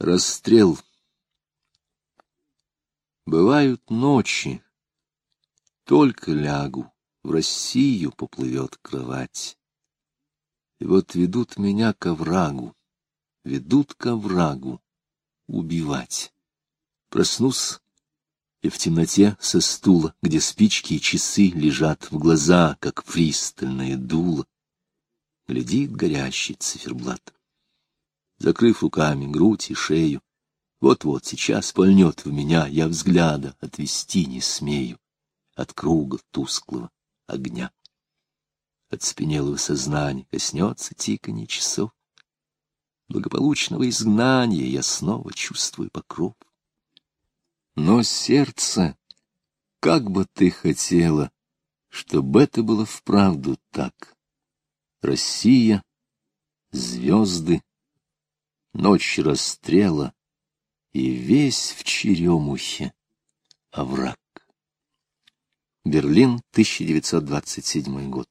Расстрел. Бывают ночи, только лягу, в Россию поплывет кровать. И вот ведут меня к оврагу, ведут к оврагу убивать. Проснусь, и в темноте со стула, где спички и часы лежат в глаза, как пристальное дуло, глядит горящий циферблат закрыв руками грудь и шею. Вот-вот сейчас пальнет в меня, я взгляда отвести не смею от круга тусклого огня. От спинелого сознания коснется тиканье часов. Благополучного изгнания я снова чувствую покров. Но сердце, как бы ты хотела, чтобы это было вправду так. Россия, звезды, ночь расстрела, и весь в черемухе овраг. Берлин, 1927 год.